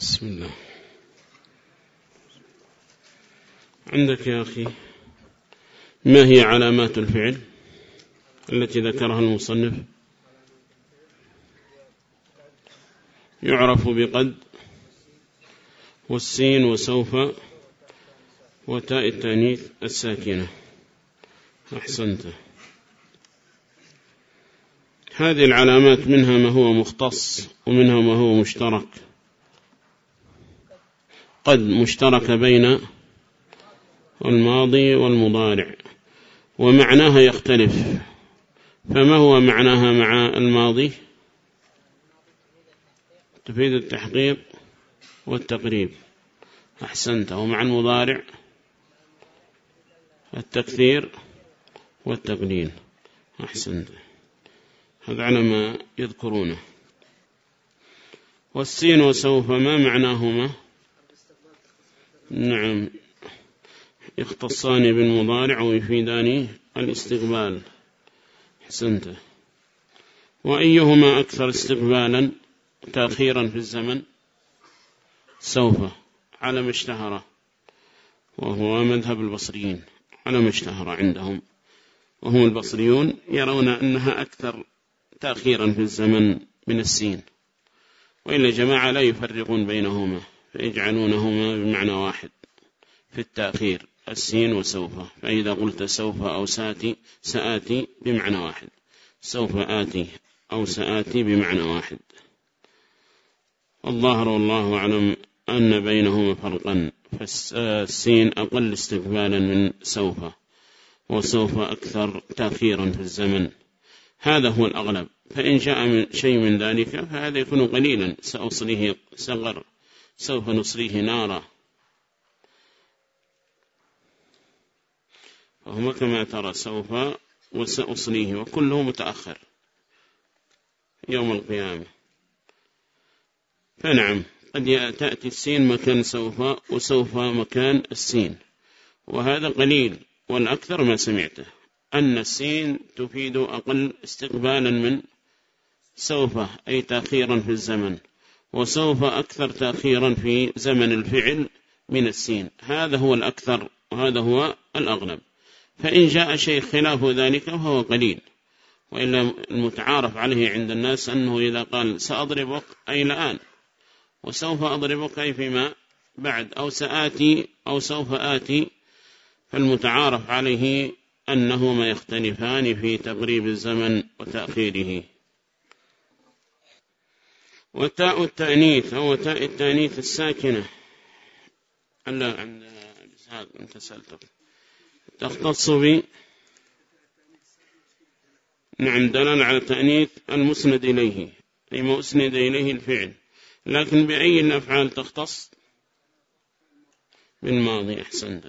بسم الله. عندك يا أخي ما هي علامات الفعل التي ذكرها المصنف؟ يعرف بقد والسين وسوف وتاء التانيث الساكنة. أحسنت. هذه العلامات منها ما هو مختص ومنها ما هو مشترك. قد مشترك بين الماضي والمضارع ومعناها يختلف. فما هو معناها مع الماضي؟ تفيد التحقيق والتقريب. أحسنت. ومع المضارع التكثير والتقليل. أحسنت. هذا على ما يذكرونه. والسين وسوف ما معناهما؟ نعم. يختصان بالمضارع ويفيدان الاستقبال. حسنته وأيهما أكثر استقبالا تأخيرا في الزمن؟ سوف. على ما اشتهر. وهو مذهب البصريين. على ما اشتهر عندهم. وهم البصريون يرون أنها أكثر تأخيرا في الزمن من السين. وإلا جماعة لا يفرقون بينهما. فيجعلونهما بمعنى واحد في التأخير السين وسوف. فإذا قلت سوف أو سأتي سآتي بمعنى واحد. سوف آتي أو سآتي بمعنى واحد. الظاهر والله أعلم أن بينهما فرقا. فالسين أقل استقبالا من سوف وسوف أكثر تأخيرا في الزمن. هذا هو الأغلب. فإن جاء من شيء من ذلك فهذا يكون قليلا. سأصليه سغر سوف نصليه نارا. فهما كما ترى سوف وسأصليه وكله متأخر يوم القيامة. فنعم قد تأتي السين مكان سوف وسوف مكان السين. وهذا قليل والأكثر ما سمعته أن السين تفيد أقل استقبالا من سوف أي تأخيرا في الزمن. وسوف أكثر تأخيرا في زمن الفعل من السين. هذا هو الأكثر وهذا هو الأغلب. فإن جاء شيء خلاف ذلك فهو قليل. وإلا المتعارف عليه عند الناس أنه إذا قال سأضربك أي الآن وسوف أضربك أي فيما بعد. أو سآتي أو سوف آتي. فالمتعارف عليه أنهما يختلفان في تقريب الزمن وتأخيره. وتاء التأنيث أو تاء التأنيث الساكنة. ألا عند هذا أنت سألتك. تختص ب نعم دلال على تأنيث المسند إليه أي ما أسند إليه الفعل. لكن بأي الأفعال تختص؟ بالماضي أحسنت.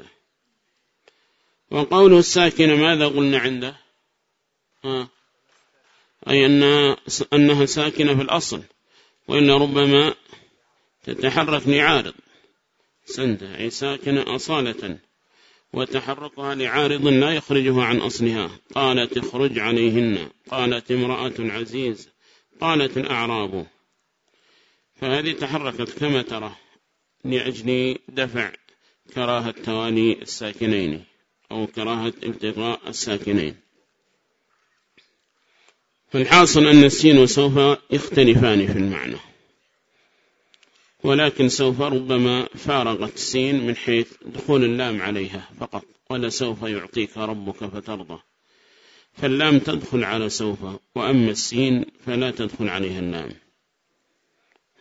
وقوله الساكنة ماذا قلنا عنده؟ ها أي أنها ساكنة في الأصل. وإلا ربما تتحرك لعارض سنده أي ساكنة أصالة وتحركها لعارض لا يخرجها عن أصلها. قالت اخرج عليهن. قالت امرأة عزيز. قالت الأعراب. فهذه تحركت كما ترى لأجل دفع كراهة توالي الساكنين أو كراهة التقاء الساكنين. فالحاصل أن السين وسوف يختلفان في المعنى. ولكن سوف ربما فارغت السين من حيث دخول اللام عليها فقط ولا سوف يعطيك ربك فترضى. فاللام تدخل على سوف وأما السين فلا تدخل عليها اللام.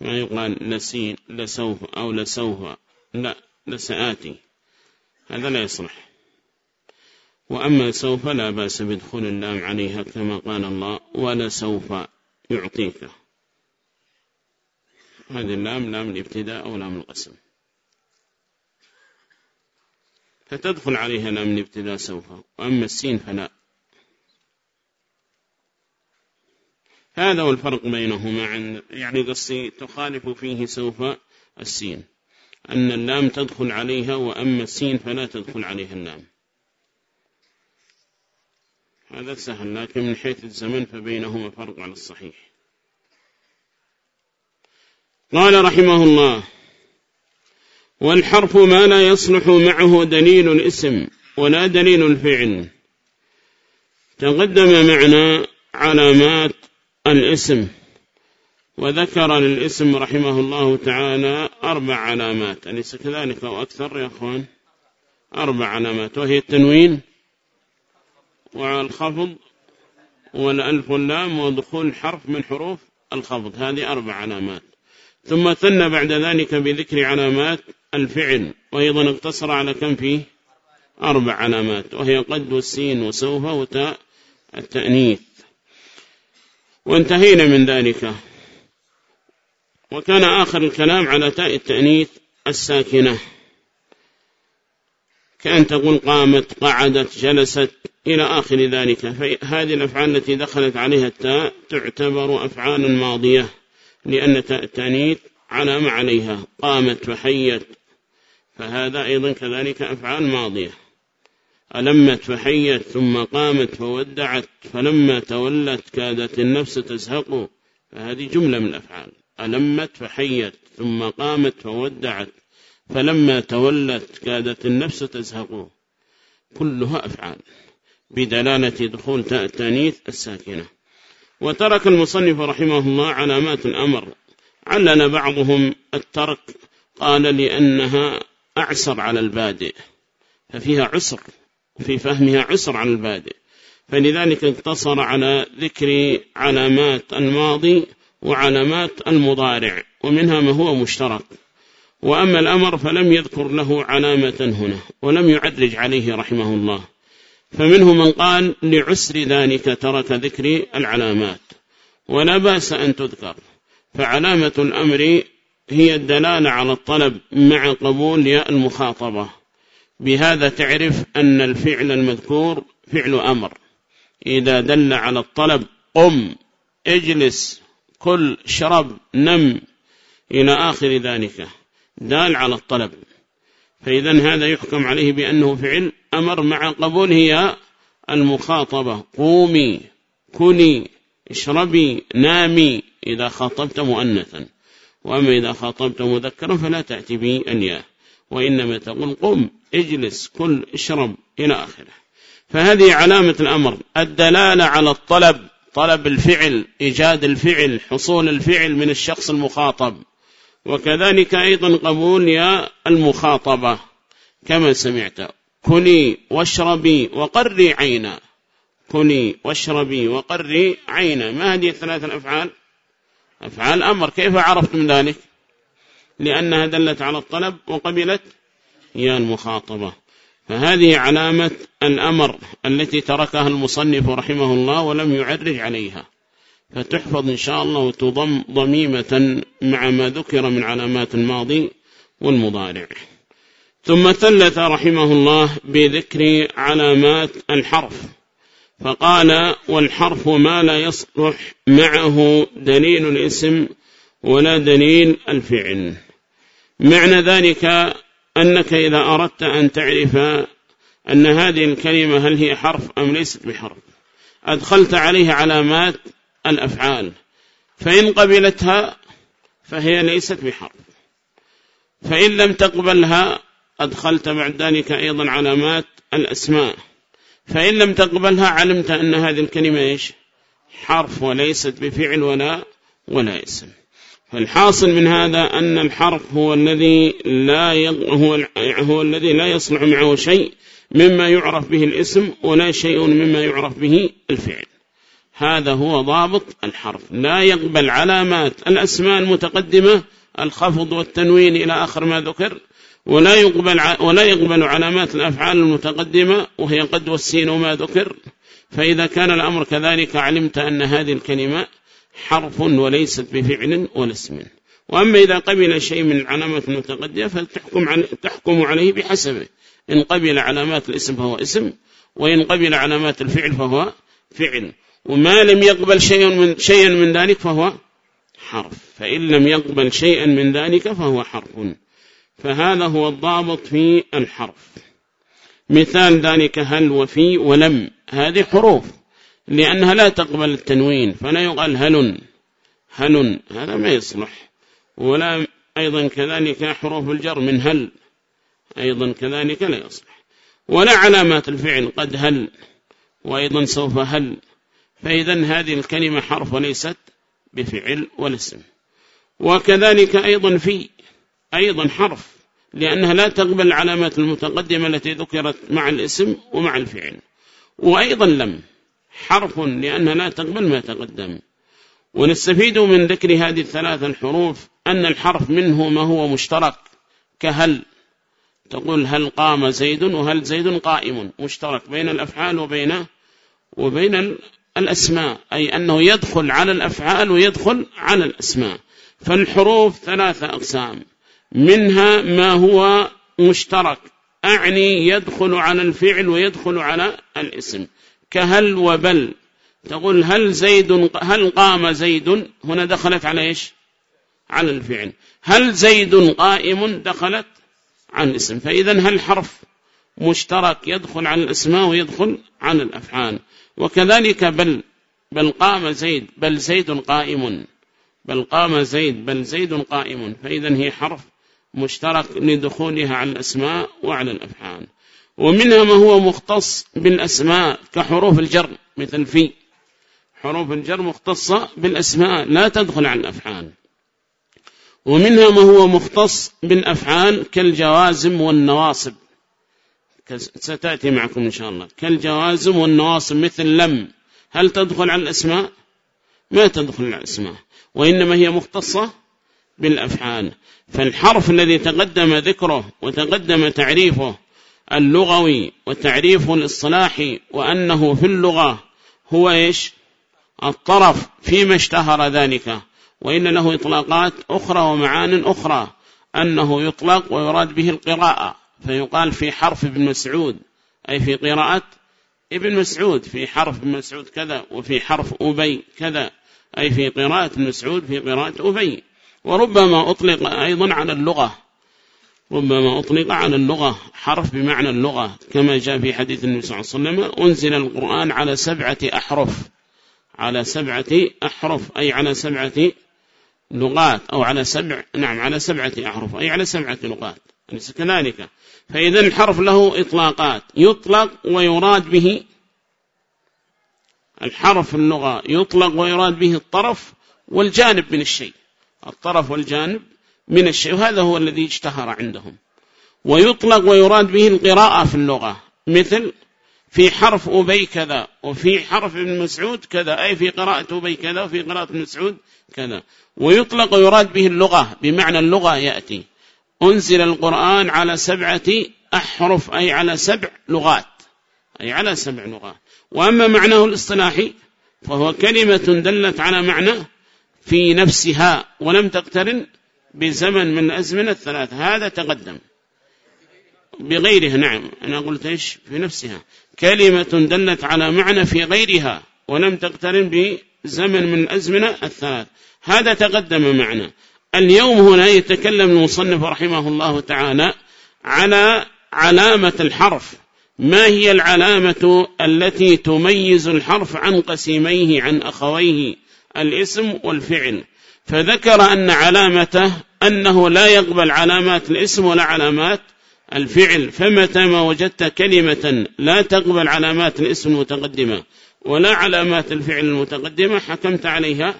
ما يقال لسين لسوف أو لسوف لا لسآتي هذا لا يصلح. وأما سوف لا بأس بدخول اللام عليها كما قال الله ولا سوف يعطيك. هذه اللام لام الابتداء أو لام القسم. فتدخل عليها لام الابتداء سوف وأما السين فلا. هذا هو الفرق بينهما عن يعني قصي تخالف فيه سوف السين. أن اللام تدخل عليها وأما السين فلا تدخل عليها اللام. هذا سهل لكن من حيث الزمن فبينهما فرق على الصحيح. قال رحمه الله والحرف ما لا يصلح معه دليل الاسم ولا دليل الفعل. تقدم معنا علامات الاسم وذكر للاسم رحمه الله تعالى أربع علامات. أليس كذلك أو أكثر يا أخوان؟ أربع علامات وهي التنوين والخفض والألف واللام ودخول حرف من حروف الخفض. هذه أربع علامات. ثم ثنى بعد ذلك بذكر علامات الفعل وأيضا اقتصر على كم فيه؟ أربع علامات وهي قد والسين وسوف وتاء التأنيث. وانتهينا من ذلك. وكان آخر الكلام على تاء التأنيث الساكنة. كأن تقول قامت قعدت جلست إلى آخر ذلك. فهذه الأفعال التي دخلت عليها التاء تعتبر أفعال ماضية لأن تاء التأنيث علامة عليها قامت فحيت. فهذا أيضا كذلك أفعال ماضية. ألمت فحيت ثم قامت فودعت فلما تولت كادت النفس تزهق. فهذه جملة من الأفعال. ألمت فحيت ثم قامت فودعت. فلما تولت كادت النفس تزهق. كلها أفعال. بدلالة دخول تاء التانيث الساكنة. وترك المصنف رحمه الله علامات الأمر. علل بعضهم الترك. قال لأنها أعسر على البادئ. ففيها عسر. في فهمها عسر على البادئ. فلذلك اقتصر على ذكر علامات الماضي وعلامات المضارع. ومنها ما هو مشترك. وأما الأمر فلم يذكر له علامة هنا ولم يعرج عليه رحمه الله. فمنه من قال لعسر ذلك ترك ذكر العلامات ولا بأس أن تذكر. فعلامة الأمر هي الدلالة على الطلب مع قبول ياء المخاطبة. بهذا تعرف أن الفعل المذكور فعل أمر. إذا دل على الطلب قم اجلس كل شرب نم إلى آخر ذلك. دال على الطلب. فإذا هذا يحكم عليه بأنه فعل أمر مع قبوله المخاطبة. قومي كني اشربي نامي. إذا خاطبت مؤنثا. وأما إذا خاطبت مذكرا فلا تأتي الياء وإنما تقول قم اجلس كل اشرب إلى آخره. فهذه علامة الأمر. الدلالة على الطلب طلب الفعل إيجاد الفعل حصول الفعل من الشخص المخاطب. وكذلك أيضا قبول يا المخاطبة كما سمعت. كلي واشربي وقري عينا. كلي واشربي وقري عينا. ما هذه الثلاثة الأفعال؟ أفعال أمر. كيف عرفت من ذلك؟ لأنها دلت على الطلب وقبلت يا المخاطبة. فهذه علامة الأمر التي تركها المصنف رحمه الله ولم يعرج عليها. فتحفظ إن شاء الله وتضم ضميمة مع ما ذكر من علامات الماضي والمضارع. ثم ثلث رحمه الله بذكر علامات الحرف. فقال والحرف ما لا يصلح معه دليل الاسم ولا دليل الفعل. معنى ذلك أنك إذا أردت أن تعرف أن هذه الكلمة هل هي حرف أم ليست بحرف. أدخلت عليه علامات الأفعال. فإن قبلتها فهي ليست بحرف فإن لم تقبلها أدخلت بعد ذلك أيضا علامات الأسماء. فإن لم تقبلها علمت أن هذه الكلمة إيش؟ حرف وليست بفعل ولا ولا اسم. فالحاصل من هذا أن الحرف هو الذي لا هو هو الذي لا يصلح معه شيء مما يعرف به الاسم ولا شيء مما يعرف به الفعل. هذا هو ضابط الحرف. لا يقبل علامات الأسماء المتقدمة الخفض والتنوين إلى آخر ما ذكر ولا يقبل ولا يقبل علامات الأفعال المتقدمة وهي قد والسين وما ذكر. فإذا كان الأمر كذلك علمت أن هذه الكلمة حرف وليست بفعل ولا اسم. وأما إذا قبل شيء من العلامات المتقدمة فتحكم عليه, تحكم عليه بحسبه. إن قبل علامات الاسم فهو اسم وإن قبل علامات الفعل فهو فعل. وما لم يقبل شيء من, شيئا من ذلك فهو حرف. فإن لم يقبل شيئا من ذلك فهو حرف. فهذا هو الضابط في الحرف. مثال ذلك هل وفي ولم. هذه حروف. لأنها لا تقبل التنوين. فلا يقال هل هل هذا ما يصلح. ولا أيضا كذلك حروف الجر من هل. أيضا كذلك لا يصلح. ولا علامات الفعل قد هل. وأيضا سوف هل. فإذا هذه الكلمة حرف وليست بفعل ولا اسم وكذلك أيضا في أيضا حرف لأنها لا تقبل العلامات المتقدمة التي ذكرت مع الاسم ومع الفعل. وأيضا لم حرف لأنها لا تقبل ما تقدم. ونستفيد من ذكر هذه الثلاث الحروف أن الحرف منه ما هو مشترك كهل. تقول هل قام زيد وهل زيد قائم مشترك بين الأفعال وبين وبين الأسماء أي أنه يدخل على الأفعال ويدخل على الأسماء. فالحروف ثلاثة أقسام. منها ما هو مشترك. أعني يدخل على الفعل ويدخل على الاسم. كهل وبل. تقول هل زيد هل قام زيد؟ هنا دخلت على إيش؟ على الفعل. هل زيد قائم؟ دخلت عن الاسم. فإذا هل حرف مشترك يدخل على الأسماء ويدخل على الأفعال؟ وكذلك بل بل قام زيد بل زيد قائم. بل قام زيد بل زيد قائم. فإذا هي حرف مشترك لدخولها على الأسماء وعلى الأفعال. ومنها ما هو مختص بالأسماء كحروف الجر. مثل في حروف الجر مختصة بالأسماء لا تدخل على الأفعال. ومنها ما هو مختص بالأفعال كالجوازم والنواصب. ستأتي معكم إن شاء الله. كالجوازم والنواصب مثل لم. هل تدخل على الأسماء؟ ما تدخل على الأسماء. وإنما هي مختصة بالأفعال. فالحرف الذي تقدم ذكره وتقدم تعريفه اللغوي وتعريفه الاصطلاحي وأنه في اللغة هو إيش؟ الطرف فيما اشتهر ذلك. وإن له إطلاقات أخرى ومعان أخرى. أنه يطلق ويراد به القراءة. فيقال في حرف ابن مسعود أي في قراءة ابن مسعود في حرف ابن مسعود كذا وفي حرف أبي كذا أي في قراءة مسعود في قراءة أبي. وربما أطلق أيضا على اللغة ربما أطلق على اللغة حرف بمعنى اللغة كما جاء في حديث النبي صلى الله عليه وسلم أنزل القرآن على سبعة أحرف على سبعة أحرف أي على سبعة لغات أو على سبع نعم على سبعة أحرف أي على سبعة لغات. كذلك فإذا الحرف له إطلاقات. يطلق ويراد به الحرف اللغة. يطلق ويراد به الطرف والجانب من الشيء. الطرف والجانب من الشيء. وهذا هو الذي اشتهر عندهم. ويطلق ويراد به القراءة في اللغة. مثل في حرف أبي كذا وفي حرف ابن مسعود كذا. أي في قراءة أبي كذا وفي قراءة مسعود كذا. ويطلق ويراد به اللغة. بمعنى اللغة يأتي. أنزل القرآن على سبعة أحرف أي على سبع لغات. أي على سبع لغات. وأما معناه الاصطلاحي فهو كلمة دلت على معنى في نفسها ولم تقترن بزمن من الأزمنة الثلاثة هذا تقدم. بغيرها نعم. أنا قلت إيش؟ في نفسها. كلمة دلت على معنى في غيرها ولم تقترن بزمن من الأزمنة الثلاث. هذا تقدم معنا اليوم هنا يتكلم المصنف رحمه الله تعالى على علامة الحرف. ما هي العلامة التي تميز الحرف عن قسيميه عن أخويه؟ الاسم والفعل. فذكر أن علامته أنه لا يقبل علامات الاسم ولا علامات الفعل. فمتى ما وجدت كلمة لا تقبل علامات الاسم المتقدمة ولا علامات الفعل المتقدمة حكمت عليها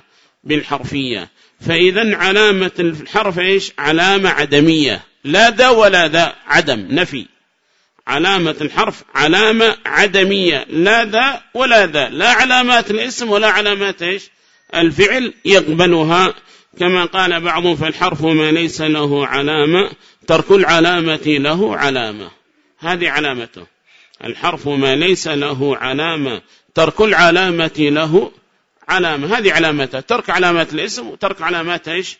بالحرفية. فإذا علامة الحرف إيش؟ علامة عدمية. لا ذا ولا ذا عدم نفي. علامة الحرف علامة عدمية. لا ذا ولا ذا لا علامات الاسم ولا علامات إيش؟ الفعل يقبلها. كما قال بعضهم فالحرف ما ليس له علامة ترك العلامة له علامة. هذه علامته. الحرف ما ليس له علامة ترك العلامة له علامة. هذه علامته ترك علامات الاسم وترك علامات إيش؟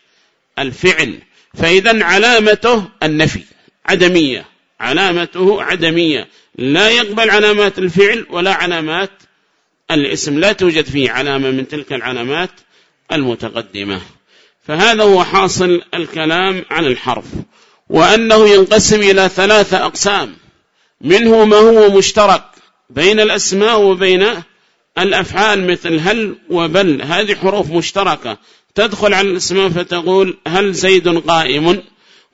الفعل. فإذا علامته النفي عدمية. علامته عدمية. لا يقبل علامات الفعل ولا علامات الاسم. لا توجد فيه علامة من تلك العلامات المتقدمة. فهذا هو حاصل الكلام عن الحرف. وأنه ينقسم إلى ثلاثة أقسام. منه ما هو مشترك بين الأسماء وبين الأفعال مثل هل وبل هذه حروف مشتركة. تدخل على الاسماء فتقول هل زيد قائم؟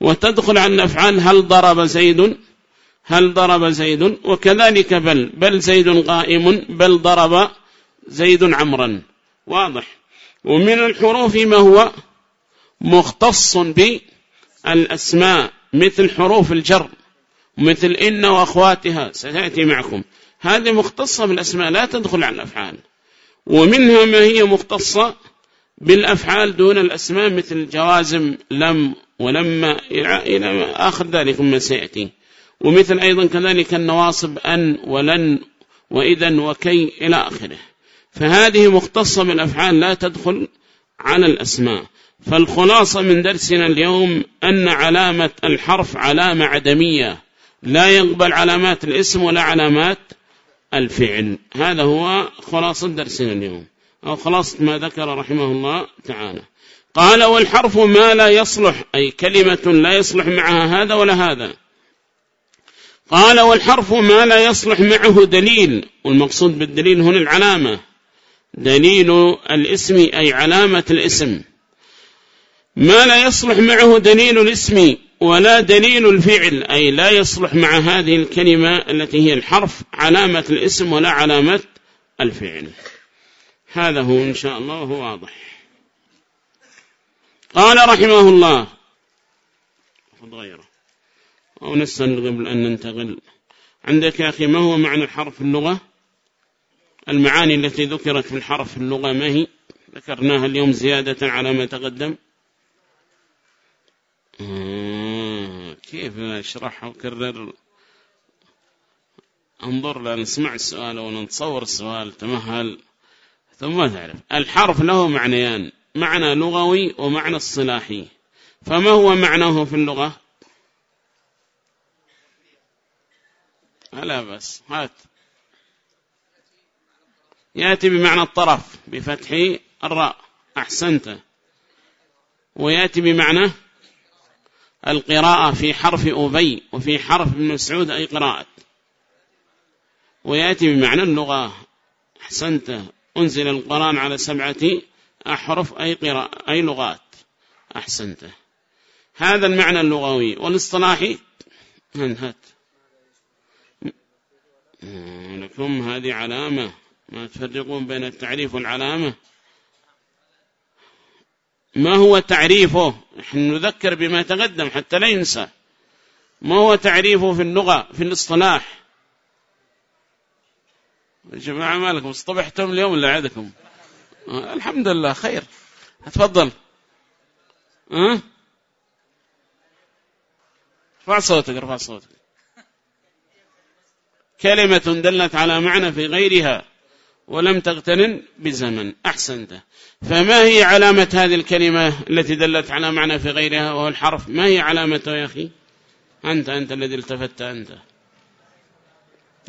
وتدخل على الأفعال هل ضرب زيد؟ هل ضرب زيد؟ وكذلك بل بل زيد قائم بل ضرب زيد عمرا. واضح. ومن الحروف ما هو؟ مختص بالأسماء مثل حروف الجر مثل إن وأخواتها. ستأتي معكم. هذه مختصة بالأسماء لا تدخل على الأفعال. ومنها ما هي مختصة بالأفعال دون الأسماء مثل جوازم لم ولما إلى آخر ذلك ما سيأتي. ومثل أيضا كذلك النواصب أن ولن وإذا وكي إلى آخره. فهذه مختصة بالأفعال لا تدخل على الأسماء. فالخلاصة من درسنا اليوم أن علامة الحرف علامة عدمية. لا يقبل علامات الاسم ولا علامات الفعل. هذا هو خلاصة درسنا اليوم أو خلاصة ما ذكر رحمه الله تعالى. قال والحرف ما لا يصلح أي كلمة لا يصلح معها هذا ولا هذا. قال والحرف ما لا يصلح معه دليل والمقصود بالدليل هنا العلامة. دليل الاسم أي علامة الاسم. ما لا يصلح معه دليل الاسم ولا دليل الفعل. أي لا يصلح مع هذه الكلمة التي هي الحرف علامة الاسم ولا علامة الفعل. هذا هو إن شاء الله وهو واضح. قال رحمه الله. غيره. أو نسأل قبل أن ننتقل. عندك يا أخي ما هو معنى الحرف في اللغة؟ المعاني التي ذكرت في الحرف في اللغة ما هي؟ ذكرناها اليوم زيادة على ما تقدم. كيف أشرحها وكرر. انظر لا نسمع السؤال ولا نتصور السؤال تمهل ثم تعرف. الحرف له معنيان معنى لغوي ومعنى الصلاحي فما هو معناه في اللغة؟ لا بس هات. يأتي بمعنى الطرف بفتح الراء أحسنت. ويأتي بمعنى القراءة في حرف أبي وفي حرف ابن مسعود أي قراءة. ويأتي بمعنى اللغة. أحسنت. أنزل القرآن على سبعة أحرف أي, قراءة أي لغات. أحسنت. هذا المعنى اللغوي. والاصطلاحي هات لكم هذه علامة. ما تفرقون بين التعريف والعلامة؟ ما هو تعريفه؟ نحن نذكر بما تقدم حتى لا ينسى. ما هو تعريفه في اللغة في الاصطلاح؟ جماعة مالكم اصطبحتم اليوم ولا عادكم آه الحمد لله خير. تفضل. أه؟ ارفع صوتك ارفع صوتك. كلمة دلت على معنى في غيرها. ولم تغتنن بزمن. أحسنت. فما هي علامة هذه الكلمة التي دلت على معنى في غيرها وهو الحرف؟ ما هي علامته يا أخي؟ أنت أنت الذي التفت أنت.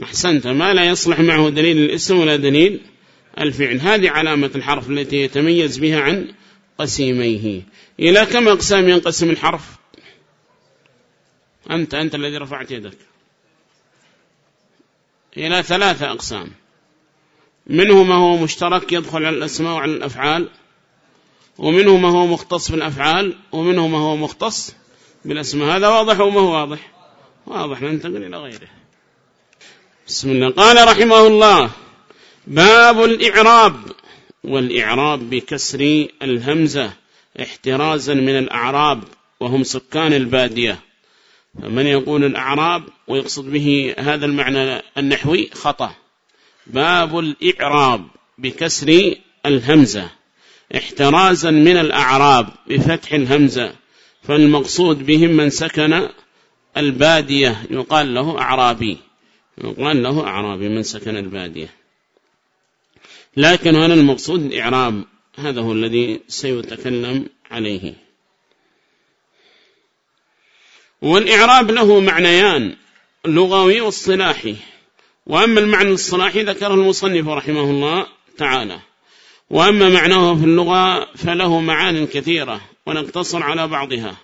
أحسنت. ما لا يصلح معه دليل الاسم ولا دليل الفعل. هذه علامة الحرف التي يتميز بها عن قسيميه. إلى كم أقسام ينقسم الحرف؟ أنت أنت الذي رفعت يدك. إلى ثلاثة أقسام. منه ما هو مشترك يدخل على الأسماء وعلى الأفعال ومنه ما هو مختص بالأفعال ومنه ما هو مختص بالأسماء. هذا واضح وما هو واضح؟ واضح ننتقل إلى غيره. بسم الله. قال رحمه الله باب الإعراب. والإعراب بكسر الهمزة احترازا من الأعراب وهم سكان البادية. فمن يقول الأعراب ويقصد به هذا المعنى النحوي؟ خطأ. باب الإعراب بكسر الهمزة. احترازا من الأعراب بفتح الهمزة فالمقصود بهم من سكن البادية. يقال له أعرابي. يقال له أعرابي من سكن البادية. لكن هنا المقصود الإعراب هذا هو الذي سيتكلم عليه. والإعراب له معنيان لغوي واصطلاحي. وأما المعنى الصلاحي ذكره المصنف رحمه الله تعالى. وأما معناه في اللغة فله معان كثيرة ونقتصر على بعضها.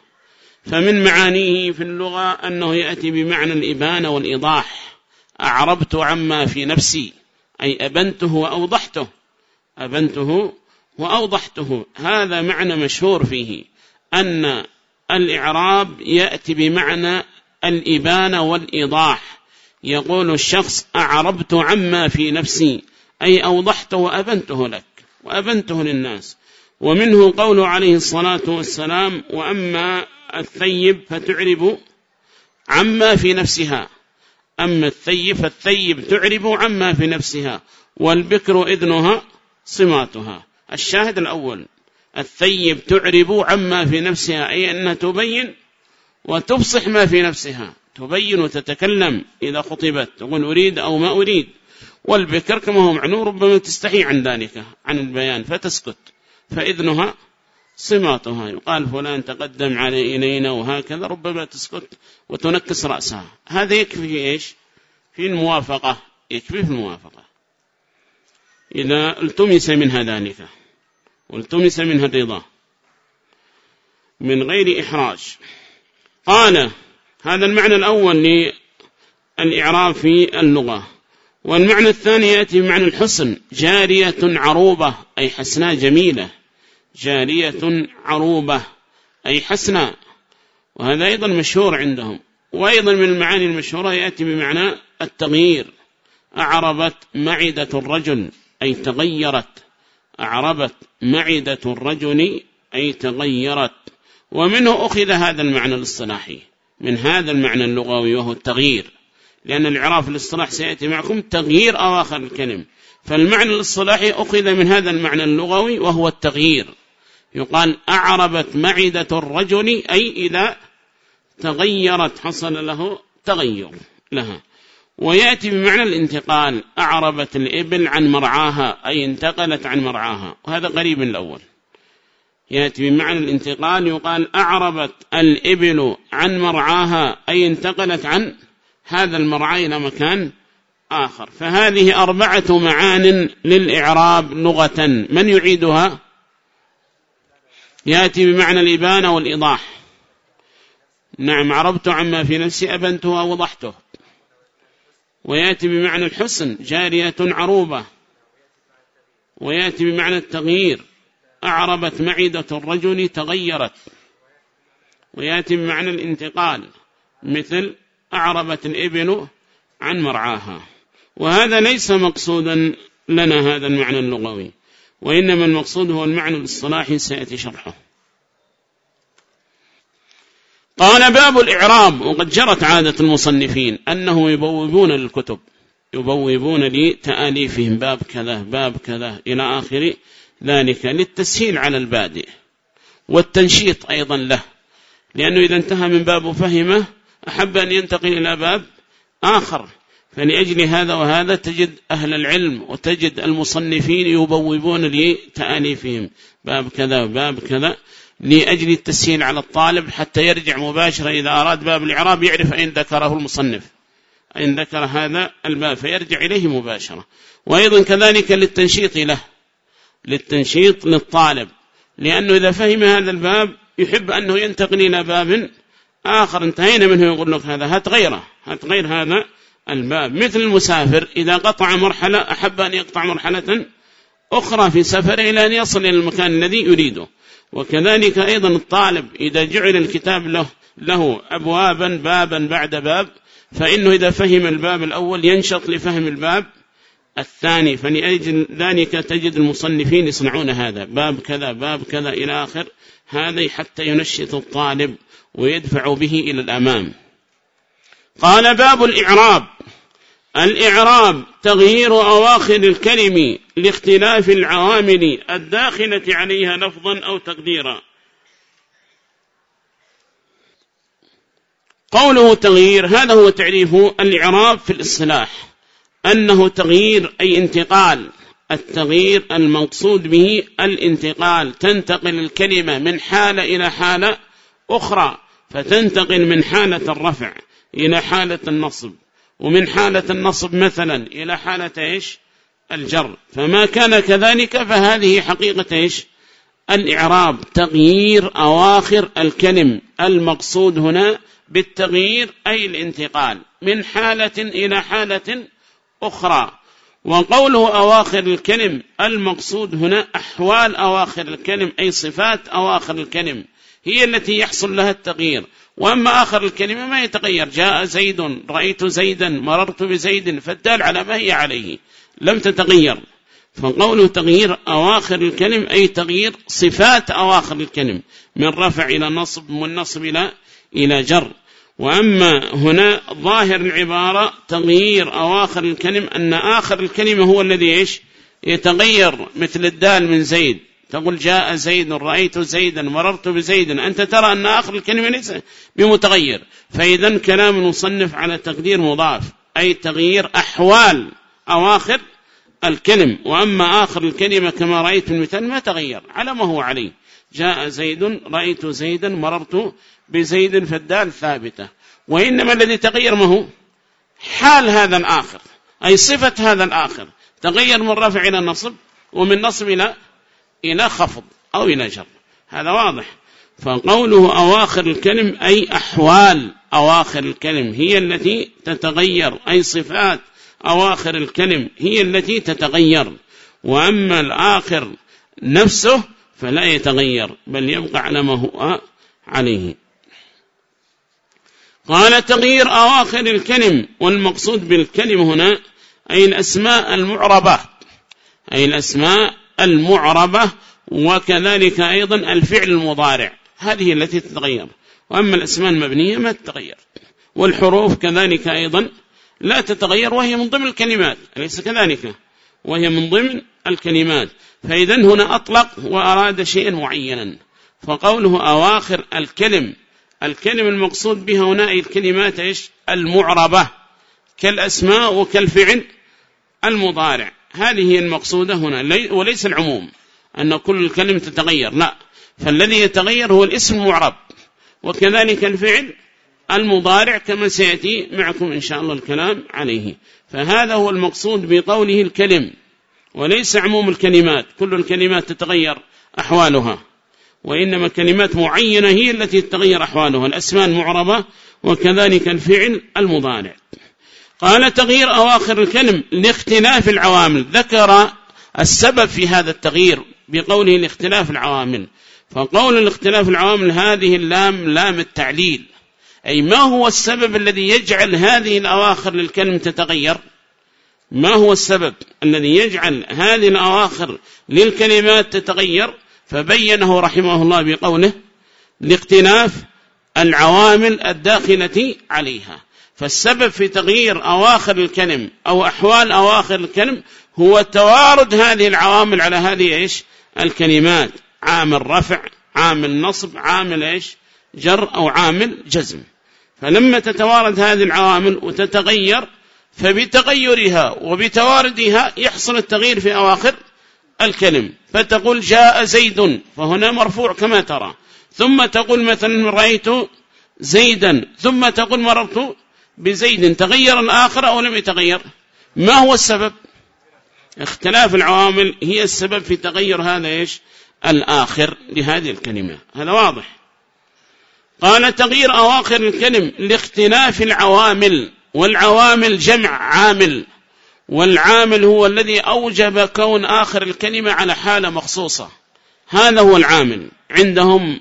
فمن معانيه في اللغة أنه يأتي بمعنى الإبانة والإيضاح. أعربت عما في نفسي أي أبنته وأوضحته. أبنته وأوضحته. هذا معنى مشهور فيه أن الإعراب يأتي بمعنى الإبانة والإيضاح. يقول الشخص أعربت عما في نفسي أي أوضحته وأبنته لك وأبنته للناس. ومنه قول عليه الصلاة والسلام وأما الثيب فتعرب عما في نفسها. أما الثيب فالثيب تعرب عما في نفسها والبكر إذنها صماتها. الشاهد الأول الثيب تعرب عما في نفسها أي أنها تبين وتفصح ما في نفسها. تبين وتتكلم إذا خطبت تقول أريد أو ما أريد. والبكر كما هو معنو ربما تستحي عن ذلك عن البيان فتسكت. فإذنها صماتها. يقال فلان تقدم على إلينا وهكذا ربما تسكت وتنكس رأسها. هذا يكفي في إيش؟ في الموافقة. يكفي في الموافقة. إذا التمس منها ذلك. والتمس منها الرضا. من غير إحراج. قال هذا المعنى الأول للإعراب في اللغة. والمعنى الثاني يأتي بمعنى الحسن. جارية عروبة أي حسناء جميلة. جارية عروبة أي حسناء. وهذا أيضا مشهور عندهم. وأيضا من المعاني المشهورة يأتي بمعنى التغيير. أعربت معدة الرجل أي تغيرت. أعربت معدة الرجل أي تغيرت. ومنه أخذ هذا المعنى الاصطلاحي. من هذا المعنى اللغوي وهو التغيير. لأن الإعراب في الاصطلاح سيأتي معكم تغيير أواخر الكلم. فالمعنى الاصطلاحي أخذ من هذا المعنى اللغوي وهو التغيير. يقال أعربت معدة الرجل أي إذا تغيرت حصل له تغير لها. ويأتي بمعنى الانتقال. أعربت الإبل عن مرعاها أي انتقلت عن مرعاها. وهذا قريب الأول. يأتي بمعنى الانتقال يقال أعربت الإبل عن مرعاها أي انتقلت عن هذا المرعى إلى مكان آخر. فهذه أربعة معان للإعراب لغة. من يعيدها؟ يأتي بمعنى الإبانة والإيضاح. نعم عربت عما في نفسي أبنته ووضحته ويأتي بمعنى الحسن جارية عروبة. ويأتي بمعنى التغيير. أعربت معدة الرجل تغيرت. ويأتي بمعنى الانتقال مثل أعربت الإبل عن مرعاها. وهذا ليس مقصودا لنا هذا المعنى اللغوي وإنما المقصود هو المعنى الاصطلاحي سيأتي شرحه. قال باب الإعراب وقد جرت عادة المصنفين أنه يبوبون للكتب يبوبون لتآليفهم باب كذا باب كذا إلى آخر ذلك للتسهيل على البادئ والتنشيط أيضا له. لأنه إذا انتهى من باب فهمه أحب أن ينتقل إلى باب آخر. فلأجل هذا وهذا تجد أهل العلم وتجد المصنفين يبوبون لتآليفهم باب كذا باب كذا. لأجل التسهيل على الطالب حتى يرجع مباشرة إذا أراد باب الإعراب يعرف أين ذكره المصنف. أين ذكر هذا الباب فيرجع إليه مباشرة. وأيضا كذلك للتنشيط له. للتنشيط للطالب لأنه إذا فهم هذا الباب يحب أنه ينتقل إلى باب آخر. انتهينا منه يقول لك هذا. هتغيره هتغير هذا الباب. مثل المسافر إذا قطع مرحلة أحب أن يقطع مرحلة أخرى في سفره إلى أن يصل إلى المكان الذي يريده. وكذلك أيضا الطالب إذا جعل الكتاب له له أبوابا بابا بعد باب فإنه إذا فهم الباب الأول ينشط لفهم الباب الثاني فلأجل ذلك تجد المصنفين يصنعون هذا. باب كذا باب كذا إلى آخر. هذا حتى ينشط الطالب ويدفع به إلى الأمام. قال باب الإعراب. الإعراب تغيير أواخر الكلم لاختلاف العوامل الداخلة عليها لفظا أو تقديرا. قوله تغيير هذا هو تعريف الإعراب في الإصلاح. أنه تغيير أي انتقال. التغيير المقصود به الانتقال. تنتقل الكلمة من حالة إلى حالة أخرى فتنتقل من حالة الرفع إلى حالة النصب. ومن حالة النصب مثلا إلى حالة إيش؟ الجر. فما كان كذلك فهذه حقيقة إيش؟ الإعراب. تغيير أواخر الكلم المقصود هنا بالتغيير أي الانتقال. من حالة إلى حالة أخرى. وقوله أواخر الكلم المقصود هنا أحوال أواخر الكلم أي صفات أواخر الكلم. هي التي يحصل لها التغيير. وأما آخر الكلمة ما يتغير. جاء زيد رأيت زيدا مررت بزيد فالدال على ما هي عليه. لم تتغير. فقوله تغيير أواخر الكلم أي تغيير صفات أواخر الكلم. من رفع إلى نصب من نصب إلى إلى جر. وأما هنا ظاهر العبارة تغيير أواخر الكلم أن آخر الكلمة هو الذي إيش؟ يتغير مثل الدال من زيد. تقول جاء زيد رأيت زيدا مررت بزيد أنت ترى أن آخر الكلمة ليس بمتغير. فإذا كلام المصنف على تقدير مضاف أي تغيير أحوال أواخر الكلم. وأما آخر الكلمة كما رأيت المثال ما تغير على ما هو عليه. جاء زيد رأيت زيدا مررت بزيد فالدال ثابتة. وإنما الذي تغير ما هو حال هذا الآخر أي صفة هذا الآخر. تغير من رفع إلى نصب ومن نصب إلى إلى خفض أو إلى جر. هذا واضح. فقوله أواخر الكلم أي أحوال أواخر الكلم هي التي تتغير. أي صفات أواخر الكلم هي التي تتغير. وأما الآخر نفسه فلا يتغير بل يبقى على ما هو عليه. قال تغيير أواخر الكلم والمقصود بالكلم هنا أي الأسماء المعربة. أي الأسماء المعربة وكذلك أيضا الفعل المضارع. هذه التي تتغير. وأما الأسماء المبنية ما تتغير. والحروف كذلك أيضا لا تتغير وهي من ضمن الكلمات. أليس كذلك؟ وهي من ضمن الكلمات. فإذا هنا أطلق وأراد شيئا معينا. فقوله أواخر الكلم الكلم المقصود بها هنا الكلمات إيش؟ المعربة كالأسماء وكالفعل المضارع. هذه هي المقصودة هنا وليس العموم أن كل الكلمة تتغير لا. فالذي يتغير هو الاسم المعرب وكذلك الفعل المضارع كما سيأتي معكم إن شاء الله الكلام عليه. فهذا هو المقصود بقوله الكلم. وليس عموم الكلمات كل الكلمات تتغير أحوالها. وإنما كلمات معينة هي التي تتغير أحوالها الأسماء المعربة وكذلك الفعل المضارع. قال تغيير أواخر الكلم لاختلاف العوامل. ذكر السبب في هذا التغيير بقوله لاختلاف العوامل. فقول الاختلاف العوامل هذه اللام لام التعليل. أي ما هو السبب الذي يجعل هذه الأواخر للكلم تتغير؟ ما هو السبب الذي يجعل هذه الأواخر للكلمات تتغير؟ فبينه رحمه الله بقوله لاختلاف العوامل الداخلة عليها. فالسبب في تغيير أواخر الكلم أو أحوال أواخر الكلم هو توارد هذه العوامل على هذه إيش؟ الكلمات. عامل رفع عامل نصب عامل إيش؟ جر أو عامل جزم. فلما تتوارد هذه العوامل وتتغير فبتغيرها وبتواردها يحصل التغيير في أواخر الكلم. فتقول جاء زيد فهنا مرفوع كما ترى. ثم تقول مثلا رأيت زيدا. ثم تقول مررت بزيد. تغير الآخر أو لم يتغير؟ ما هو السبب؟ اختلاف العوامل هي السبب في تغير هذا إيش؟ الآخر لهذه الكلمة. هذا واضح. قال تغيير أواخر الكلم لاختلاف العوامل. والعوامل جمع عامل. والعامل هو الذي أوجب كون آخر الكلمة على حالة مخصوصة. هذا هو العامل عندهم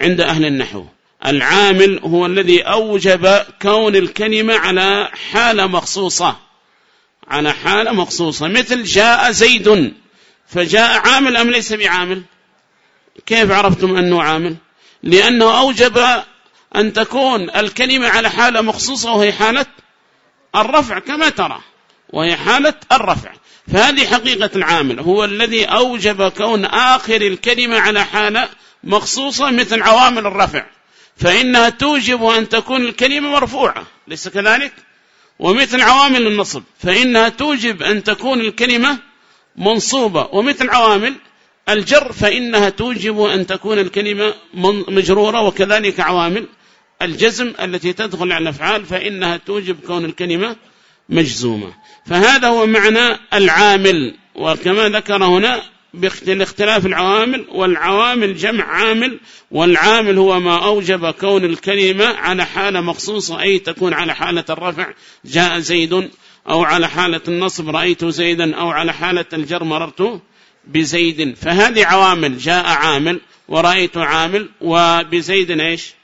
عند أهل النحو. العامل هو الذي أوجب كون الكلمة على حالة مخصوصة. على حالة مخصوصة. مثل جاء زيد فجاء عامل أم ليس بعامل؟ كيف عرفتم أنه عامل؟ لأنه أوجب أن تكون الكلمة على حالة مخصوصة وهي حالة الرفع كما ترى وهي حالة الرفع. فهذه حقيقة العامل هو الذي أوجب كون آخر الكلمة على حالة مخصوصة مثل عوامل الرفع. فإنها توجب أن تكون الكلمة مرفوعة ليس كذلك؟ ومثل عوامل النصب فإنها توجب أن تكون الكلمة منصوبة. ومثل عوامل الجر فإنها توجب أن تكون الكلمة مجرورة وكذلك عوامل الجزم التي تدخل على الأفعال فإنها توجب كون الكلمة مجزومة. فهذا هو معنى العامل وكما ذكر هنا باختلاف العوامل والعوامل جمع عامل والعامل هو ما أوجب كون الكلمة على حالة مخصوصة أي تكون على حالة الرفع جاء زيد أو على حالة النصب رأيت زيدا أو على حالة الجر مررت بزيد. فهذه عوامل جاء عامل ورأيت عامل وبزيد إيش؟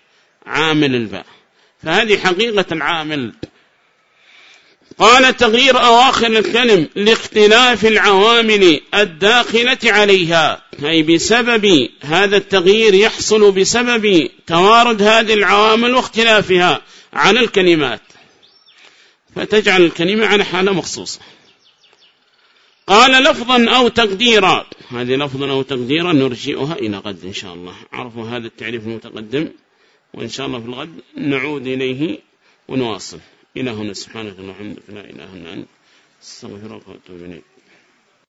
عامل الباء. فهذه حقيقة العامل. قال تغيير أواخر الكلم لاختلاف العوامل الداخلة عليها. أي بسبب هذا التغيير يحصل بسبب توارد هذه العوامل واختلافها عن الكلمات. فتجعل الكلمة على حالة مخصوصة. قال لفظا أو تقديرا. هذه لفظا أو تقديرا نرجئها إلى غد إن شاء الله. عرفوا هذا التعريف المتقدم. وإن شاء الله في الغد نعود إليه ونواصل. إلى هنا سبحانك اللهم لا إله إلا أنت أستغفرك وأتوب إليك.